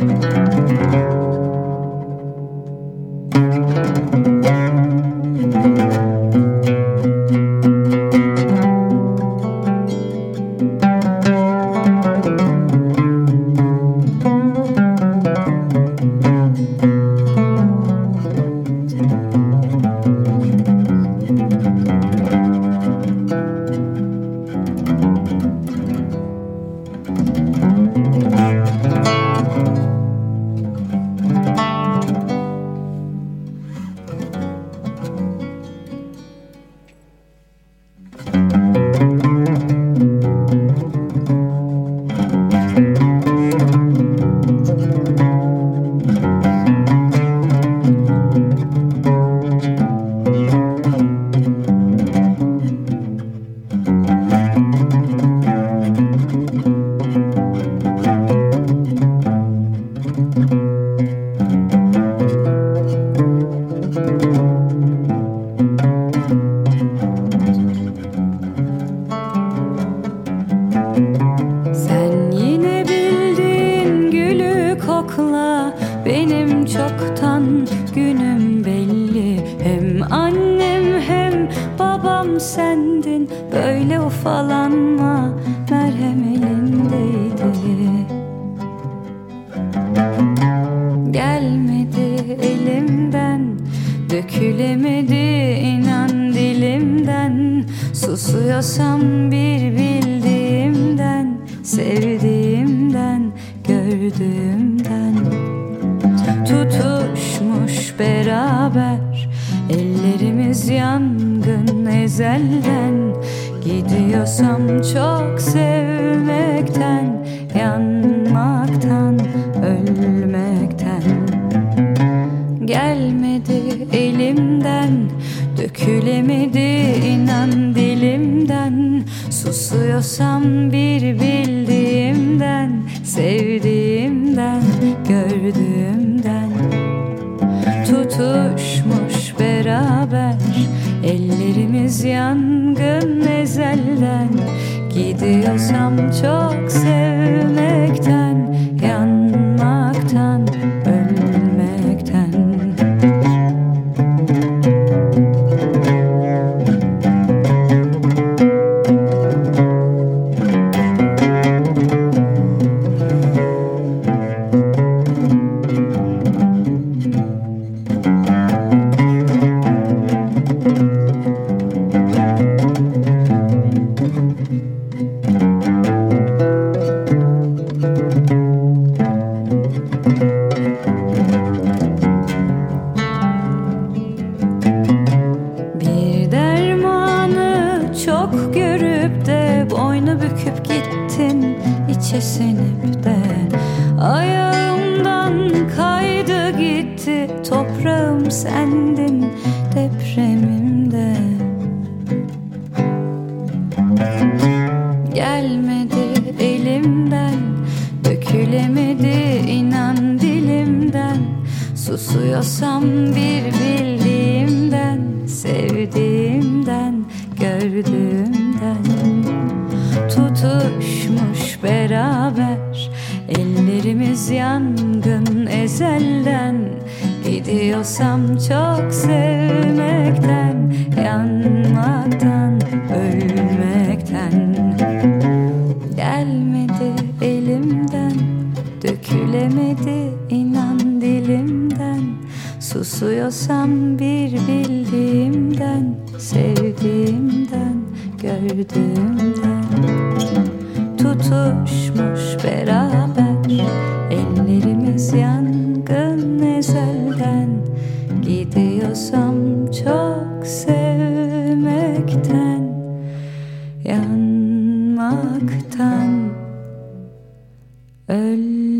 Música yokla benim çoktan günüm belli. Hem annem hem babam sendin. Böyle ufalanma merhem elindeydi. Gelmedi elimden Dökülemedi inan dilimden. Susuyorsam bir bildiğimden Sevdiğimden gördüğüm Ellerimiz yangın ezelden. Gidiyorsam çok sevmekten Yanmaktan, ölmekten. Gelmedi elimden Dökülemedi inan dilimden. Susuyorsam bir bildiğimden Sevdiğimden, gördüğümden. Tutuşma henüz yangın ezelden Gidiyorsam çok sevmekten yürüp de boynu büküp gittin içe sinip de. Ayağımdan kaydı gitti toprağım sendin depremimde. Gelmedi elimden dökülemedi inan dilimden. Susuyorsam bir bildiğimden sevdiğimden gördüğüm Ellerimiz yangın ezelden Gidiyorsam çok sevmekten Yanmaktan, ölmekten. Gelmedi elimden Dökülemedi inan dilimden. Susuyorsam bir bildiğimden Sevdiğimden, gördüğümden. Tutuşmuş beraber Bekliyorsam çok sevmekten Yanmaktan. Öl